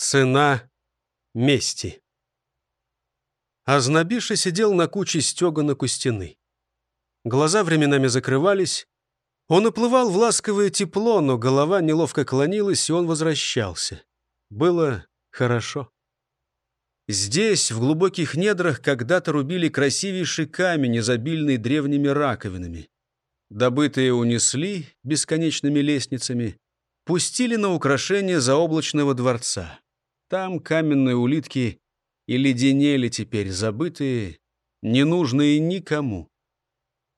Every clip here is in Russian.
Цена мести. Азнабиша сидел на куче стеганок у стены. Глаза временами закрывались. Он уплывал в ласковое тепло, но голова неловко клонилась, и он возвращался. Было хорошо. Здесь, в глубоких недрах, когда-то рубили красивейший камень, изобильный древними раковинами. Добытые унесли бесконечными лестницами, пустили на украшение заоблачного дворца. Там каменные улитки и леденели теперь, забытые, ненужные никому.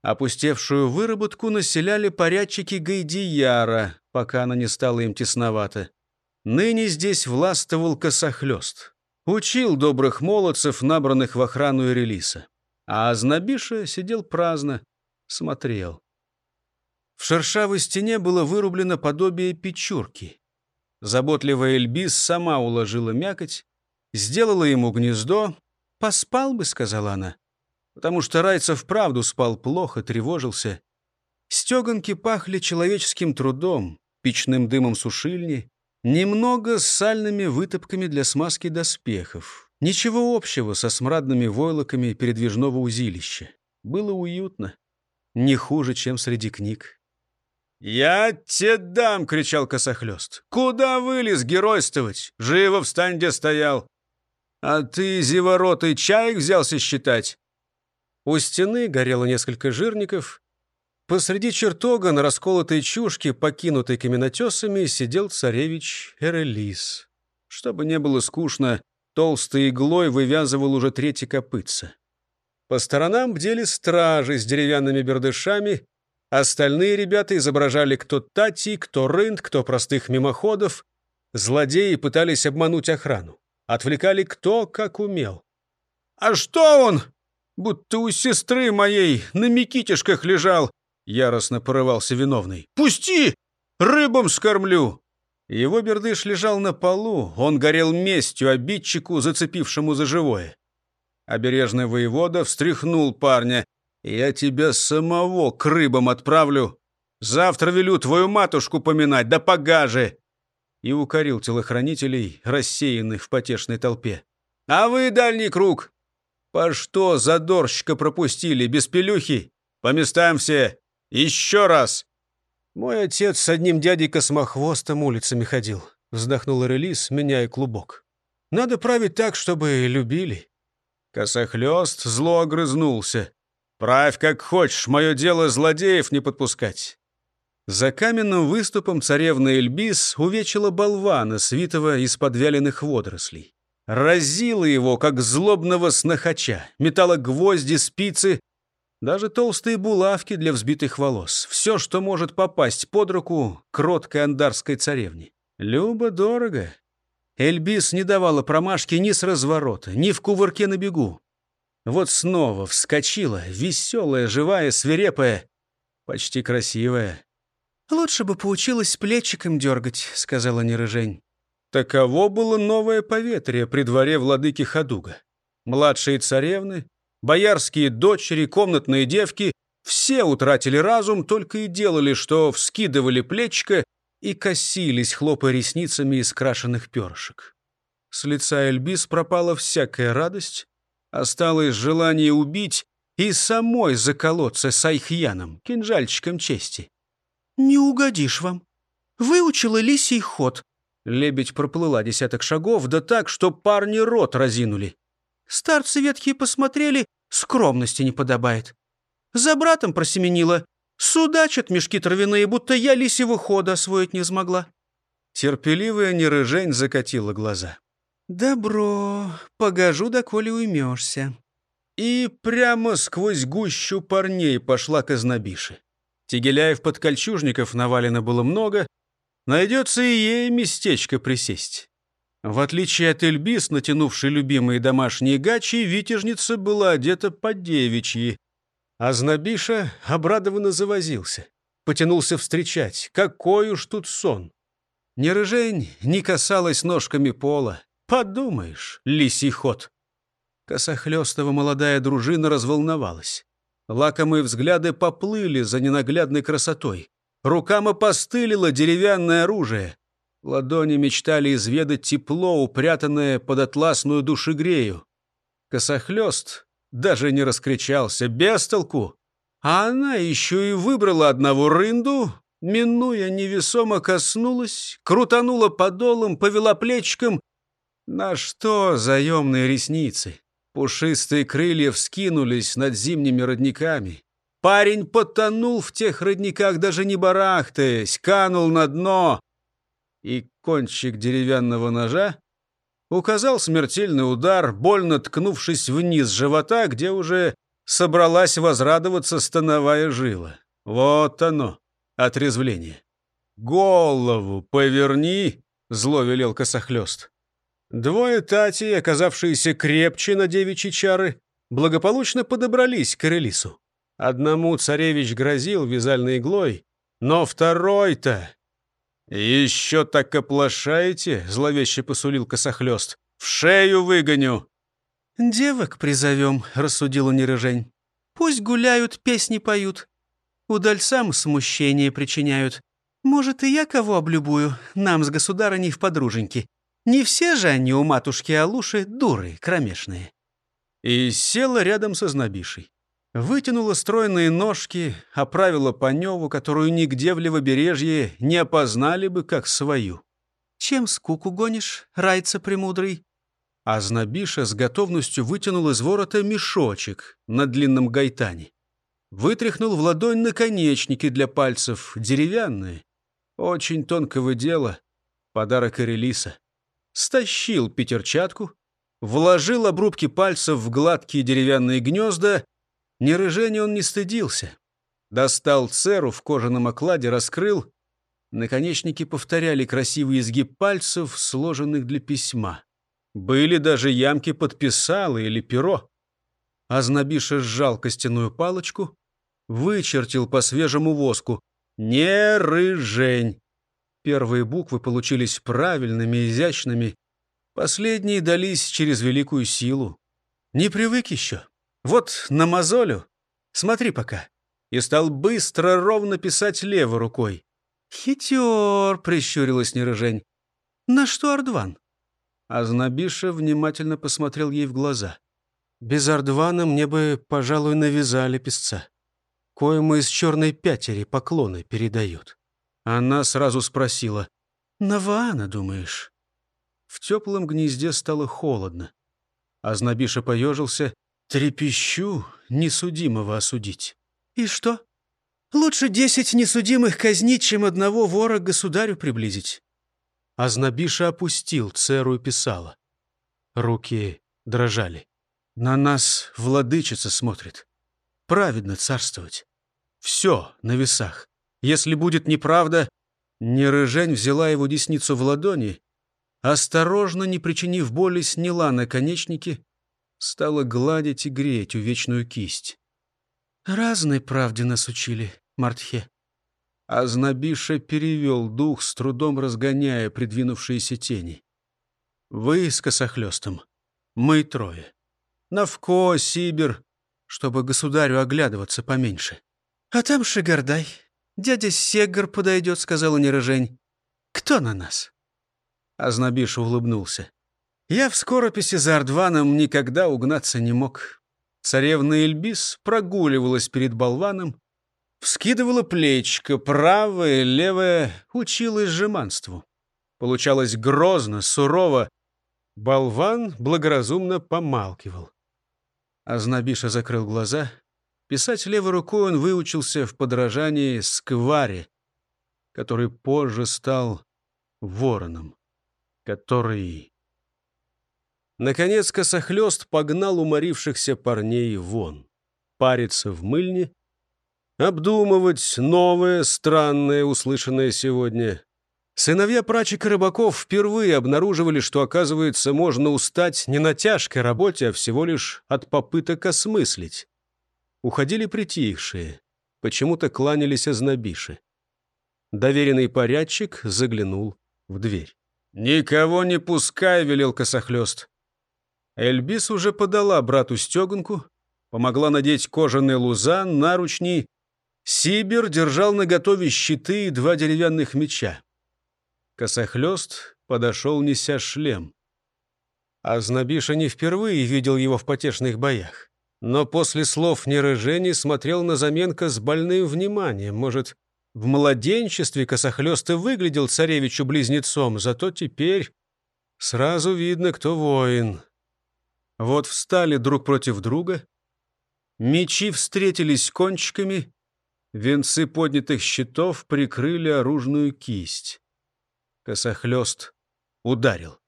Опустевшую выработку населяли порядчики Гайдияра, пока она не стала им тесновато. Ныне здесь властвовал косохлёст. Учил добрых молодцев, набранных в охрану Ирелиса. А Азнабиша сидел праздно, смотрел. В шершавой стене было вырублено подобие печурки. Заботливая Эльбис сама уложила мякоть, сделала ему гнездо. «Поспал бы», — сказала она, потому что Райцев вправду спал плохо, тревожился. Стеганки пахли человеческим трудом, печным дымом сушильни, немного с сальными вытопками для смазки доспехов. Ничего общего со смрадными войлоками передвижного узилища. Было уютно, не хуже, чем среди книг. «Я тебе дам!» — кричал косохлёст. «Куда вылез геройствовать? Живо встань, где стоял!» «А ты, зеворотый, чаек взялся считать?» У стены горело несколько жирников. Посреди чертога на расколотой чушке, покинутой каменотесами, сидел царевич Эрелис. Чтобы не было скучно, толстой иглой вывязывал уже третий копытца. По сторонам бдели стражи с деревянными бердышами, Остальные ребята изображали кто Тати, кто Рынд, кто простых мимоходов. Злодеи пытались обмануть охрану. Отвлекали кто как умел. «А что он? Будто у сестры моей на микитишках лежал!» Яростно порывался виновный. «Пусти! Рыбам скормлю!» Его бердыш лежал на полу, он горел местью обидчику, зацепившему за живое. Обережный воевода встряхнул парня. Я тебя самого к рыбам отправлю. Завтра велю твою матушку поминать, да погаже!» И укорил телохранителей, рассеянных в потешной толпе. «А вы, дальний круг, по что задорщика пропустили, без пелюхи? По местам все! Еще раз!» «Мой отец с одним дядей Космохвостом улицами ходил», — вздохнул Релис, меняя клубок. «Надо править так, чтобы любили». Косохлёст зло огрызнулся. Правь как хочешь, мое дело злодеев не подпускать. За каменным выступом царевна Эльбис увечила болвана, свитого из подвяленных водорослей. Разила его, как злобного снохача, метала гвозди, спицы, даже толстые булавки для взбитых волос. Все, что может попасть под руку кроткой андарской царевне. Любо-дорого. Эльбис не давала промашки ни с разворота, ни в кувырке на бегу. Вот снова вскочила, веселая, живая, свирепая, почти красивая. «Лучше бы поучилась плечиком дергать», — сказала Нерыжень. Таково было новое поветрие при дворе владыки Хадуга. Младшие царевны, боярские дочери, комнатные девки — все утратили разум, только и делали, что вскидывали плечико и косились, хлопая ресницами из крашеных перышек. С лица Эльбис пропала всякая радость, Осталось желание убить и самой заколоться с Айхьяном, кинжальчиком чести. «Не угодишь вам. Выучила лисий ход». Лебедь проплыла десяток шагов, да так, что парни рот разинули. Старцы ветхие посмотрели, скромности не подобает. За братом просеменила. Судачат мешки травяные, будто я лисьего хода освоить не смогла. Терпеливая нерыжень закатила глаза. «Добро, погожу, доколе уймешься». И прямо сквозь гущу парней пошла к Ознобише. Тегеляев под кольчужников навалено было много, найдется и ей местечко присесть. В отличие от Эльбис, натянувшей любимые домашние гачи, витяжница была одета по девичьи. А Знобиша обрадованно завозился, потянулся встречать. Какой уж тут сон! Ни рыжень не касалась ножками пола, Подумаешь, лисий ход. Косохлёстова молодая дружина разволновалась. Лакомые взгляды поплыли за ненаглядной красотой. Рукам опостылило деревянное оружие. Ладони мечтали изведать тепло, упрятанное под атласную душегрею. Косохлёст даже не раскричался, без толку. А она еще и выбрала одного рынду, минуя, невесомо коснулась, крутанула подолом, повела плечиком. На что заемные ресницы? Пушистые крылья вскинулись над зимними родниками. Парень потонул в тех родниках, даже не барахтаясь, канул на дно. И кончик деревянного ножа указал смертельный удар, больно ткнувшись вниз живота, где уже собралась возрадоваться становая жила. Вот оно, отрезвление. «Голову поверни!» — зло велел косохлёст. Двое татей, оказавшиеся крепче на девичьи чары, благополучно подобрались к Эрелису. Одному царевич грозил вязальной иглой, но второй-то... «Еще так оплошаете?» — зловеще посулил косохлёст. «В шею выгоню!» «Девок призовем», — рассудила Нерыжень. «Пусть гуляют, песни поют. Удальцам смущение причиняют. Может, и я кого облюбую, нам с государыней в подруженьки. Не все же они у матушки Алуши дуры кромешные». И села рядом со знобишей. Вытянула стройные ножки, оправила Паневу, которую нигде в левобережье не опознали бы как свою. «Чем скуку гонишь, райца премудрый?» А знобиша с готовностью вытянул из ворота мешочек на длинном гайтане. Вытряхнул в ладонь наконечники для пальцев, деревянные. Очень тонкого дела. Подарок Ирелиса стащил пятерчатку, вложил обрубки пальцев в гладкие деревянные гнезда. Ни рыжения он не стыдился. Достал церу в кожаном окладе, раскрыл. Наконечники повторяли красивый изгиб пальцев, сложенных для письма. Были даже ямки подписала или перо. Азнабиша сжал костяную палочку, вычертил по свежему воску «Не рыжень». Первые буквы получились правильными, изящными. Последние дались через великую силу. Не привык еще. Вот на мозолю. Смотри пока. И стал быстро ровно писать левой рукой. «Хитер!» — прищурилась Нерыжень. «На что Ардван?» Азнабиша внимательно посмотрел ей в глаза. «Без Ардвана мне бы, пожалуй, навязали песца. Коему из черной пятери поклоны передают». Она сразу спросила. «Наваана, думаешь?» В теплом гнезде стало холодно. Азнабиша поежился. «Трепещу несудимого осудить». «И что? Лучше десять несудимых казнить, чем одного вора к государю приблизить». Азнабиша опустил церу и писала. Руки дрожали. «На нас владычица смотрит. Праведно царствовать. Все на весах. Если будет неправда, Нерыжень взяла его десницу в ладони, осторожно, не причинив боли, сняла наконечники, стала гладить и греть увечную кисть. «Разной правде нас учили, Мартхе». Азнабиша перевел дух, с трудом разгоняя придвинувшиеся тени. «Вы с косохлёстом, мы трое. Навко, Сибир, чтобы государю оглядываться поменьше. А там Шигардай, «Дядя Сегар подойдет», — сказала Нерыжень. «Кто на нас?» Азнабиша улыбнулся. «Я в скорописи за Ардваном никогда угнаться не мог. Царевна Эльбис прогуливалась перед болваном, вскидывала плечко, правое, левое, училась жеманству. Получалось грозно, сурово. Болван благоразумно помалкивал. Азнабиша закрыл глаза — Писать левой рукой он выучился в подражании скваре, который позже стал вороном, который... Наконец косохлёст погнал уморившихся парней вон, париться в мыльне, обдумывать новое, странное, услышанное сегодня. Сыновья прачек рыбаков впервые обнаруживали, что, оказывается, можно устать не на тяжкой работе, а всего лишь от попыток осмыслить. Уходили притихшие, почему-то кланялись ознобиши. Доверенный порядчик заглянул в дверь. «Никого не пускай!» — велел косохлёст. Эльбис уже подала брату стёганку, помогла надеть кожаный лузан, наручни. Сибир держал наготове щиты и два деревянных меча. Косохлёст подошел, неся шлем. Азнабиша не впервые видел его в потешных боях. Но после слов Нерыжени смотрел на Заменка с больным вниманием. Может, в младенчестве Косохлёст и выглядел царевичу близнецом, зато теперь сразу видно, кто воин. Вот встали друг против друга, мечи встретились кончиками, венцы поднятых щитов прикрыли оружную кисть. Косохлёст ударил.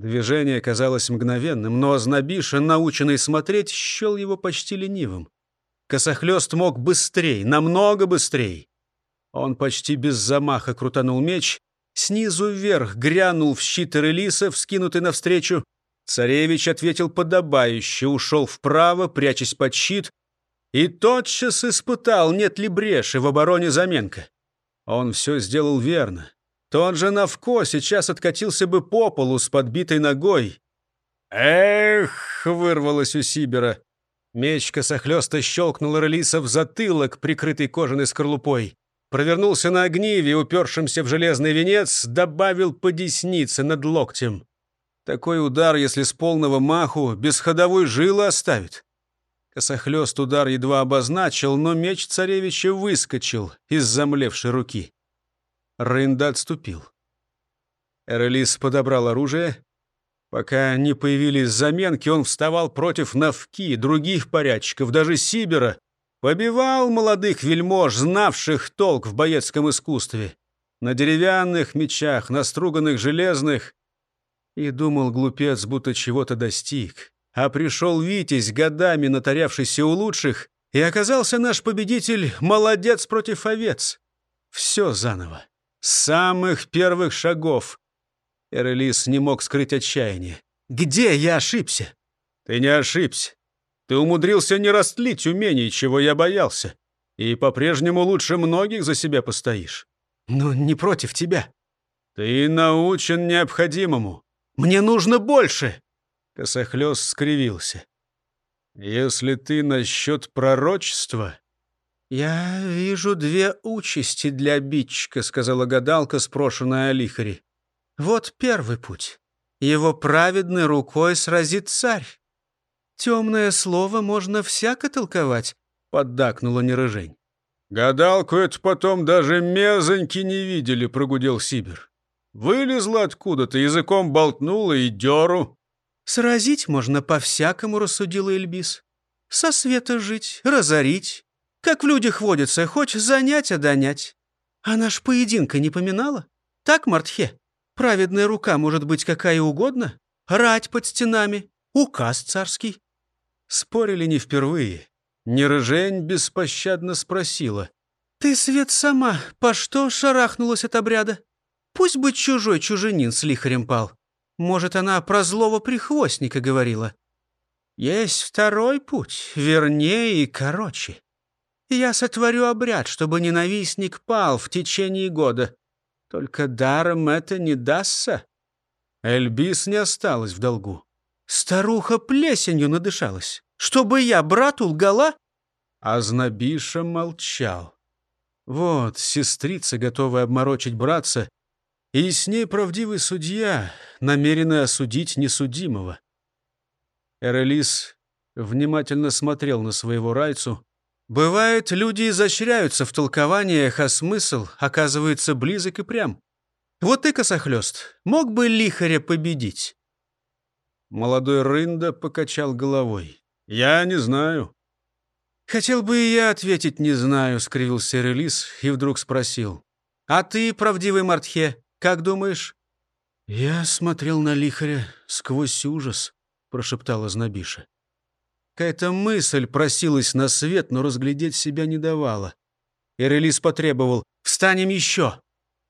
Движение казалось мгновенным, но Ознобиша, наученный смотреть, счел его почти ленивым. Косохлёст мог быстрей, намного быстрей. Он почти без замаха крутанул меч, снизу вверх грянул в щит Релиса, вскинутый навстречу. Царевич ответил подобающе, ушел вправо, прячась под щит, и тотчас испытал, нет ли бреши в обороне Заменка. Он все сделал верно. Тот же Навко сейчас откатился бы по полу с подбитой ногой. «Эх!» — вырвалось у Сибера. Меч косохлёста щелкнул Релиса в затылок, прикрытый кожаной скорлупой. Провернулся на огниве, упершемся в железный венец, добавил по деснице над локтем. Такой удар, если с полного маху, без ходовой жилы оставит. Косохлёст удар едва обозначил, но меч царевича выскочил из замлевшей руки. Рында отступил. Эрелис подобрал оружие. Пока не появились заменки, он вставал против Навки, других порядчиков, даже Сибера. Побивал молодых вельмож, знавших толк в боецком искусстве. На деревянных мечах, на струганных железных. И думал глупец, будто чего-то достиг. А пришел Витязь, годами натарявшийся у лучших, и оказался наш победитель молодец против овец. Все заново. С самых первых шагов. Эрелис не мог скрыть отчаяние. «Где я ошибся?» «Ты не ошибся. Ты умудрился не растлить умений, чего я боялся. И по-прежнему лучше многих за себя постоишь». «Но не против тебя». «Ты научен необходимому. Мне нужно больше!» Косохлёс скривился. «Если ты насчет пророчества, «Я вижу две участи для обидчика», — сказала гадалка, спрошенная о лихаре. «Вот первый путь. Его праведной рукой сразит царь. Темное слово можно всяко толковать», — поддакнула Нерыжень. «Гадалку это потом даже мезоньки не видели», — прогудел Сибир. «Вылезла откуда-то, языком болтнула и дёру». «Сразить можно по-всякому», — рассудила Эльбис. «Со света жить, разорить, как в людях водится, хочешь занять, а донять. А наш поединка не поминала? Так, Мартхе? Праведная рука может быть какая угодно? Рать под стенами, указ царский. Спорили не впервые. Нерыжень беспощадно спросила. «Ты, Свет, сама, по что шарахнулась от обряда? Пусть бы чужой чуженин с лихарем пал. Может, она про злого прихвостника говорила. Есть второй путь, вернее и короче я сотворю обряд, чтобы ненавистник пал в течение года. Только даром это не дастся». Эльбис не осталась в долгу. Старуха плесенью надышалась. «Чтобы я брату лгала?» А Знобиша молчал. Вот сестрица, готовая обморочить братца, и с ней правдивый судья, намеренный осудить несудимого. Эрелис внимательно смотрел на своего райцу, Бывает, люди изощряются в толкованиях, а смысл оказывается близок и прям. Вот ты, косохлёст, мог бы лихаря победить?» Молодой Рында покачал головой. «Я не знаю». «Хотел бы и я ответить «не знаю», — скривился Релис и вдруг спросил. «А ты, правдивый Мартхе, как думаешь?» «Я смотрел на лихаря сквозь ужас», — прошептала Знобиша. Какая-то мысль просилась на свет, но разглядеть себя не давала. Эрелис потребовал «Встанем еще!»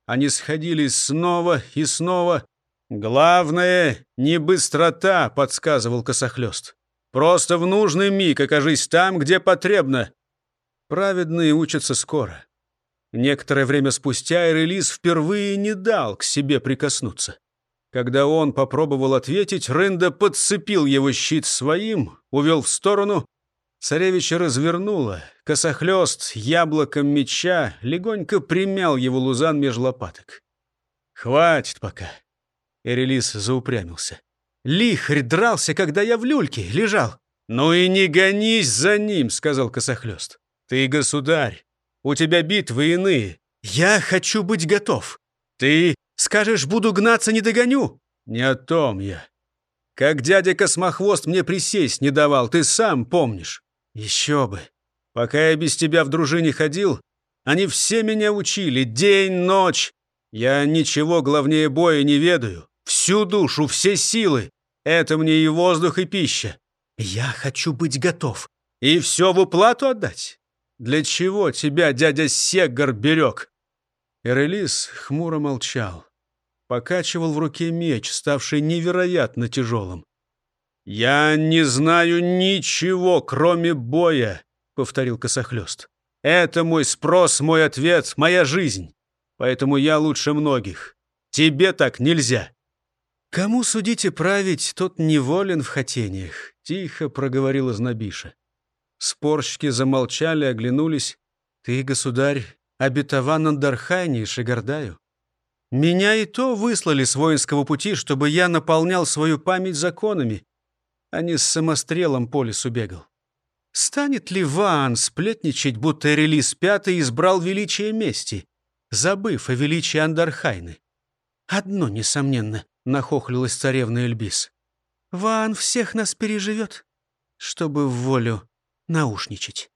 Они сходились снова и снова. «Главное, не быстрота», — подсказывал Косохлёст. «Просто в нужный миг окажись там, где потребно». Праведные учатся скоро. Некоторое время спустя Эрелис впервые не дал к себе прикоснуться. Когда он попробовал ответить, Рында подцепил его щит своим, увел в сторону. Царевича развернуло. Косохлёст яблоком меча легонько примял его лузан меж лопаток. «Хватит пока». Эрелис заупрямился. «Лихарь дрался, когда я в люльке лежал». «Ну и не гонись за ним», — сказал Косохлёст. «Ты государь. У тебя битвы иные. Я хочу быть готов. Ты скажешь, буду гнаться, не догоню?» «Не о том я. Как дядя Космохвост мне присесть не давал, ты сам помнишь». «Еще бы. Пока я без тебя в дружине ходил, они все меня учили, день, ночь. Я ничего главнее боя не ведаю. Всю душу, все силы. Это мне и воздух, и пища. Я хочу быть готов. И все в уплату отдать? Для чего тебя дядя Сегар берег?» Эрелис хмуро молчал. Покачивал в руке меч, ставший невероятно тяжелым. «Я не знаю ничего, кроме боя», — повторил Косохлёст. «Это мой спрос, мой ответ, моя жизнь. Поэтому я лучше многих. Тебе так нельзя». «Кому судить и править, тот неволен в хотениях», — тихо проговорила Знобиша. Спорщики замолчали, оглянулись. «Ты, государь, обетован Андархайне и Шигардаю. Меня и то выслали с воинского пути, чтобы я наполнял свою память законами, а не с самострелом по лесу бегал. Станет ли Ваан сплетничать, будто релиз пятый избрал величие мести, забыв о величии Андархайны? Одно, несомненно, нахохлилась царевна Эльбис. Ваан всех нас переживет, чтобы в волю наушничать.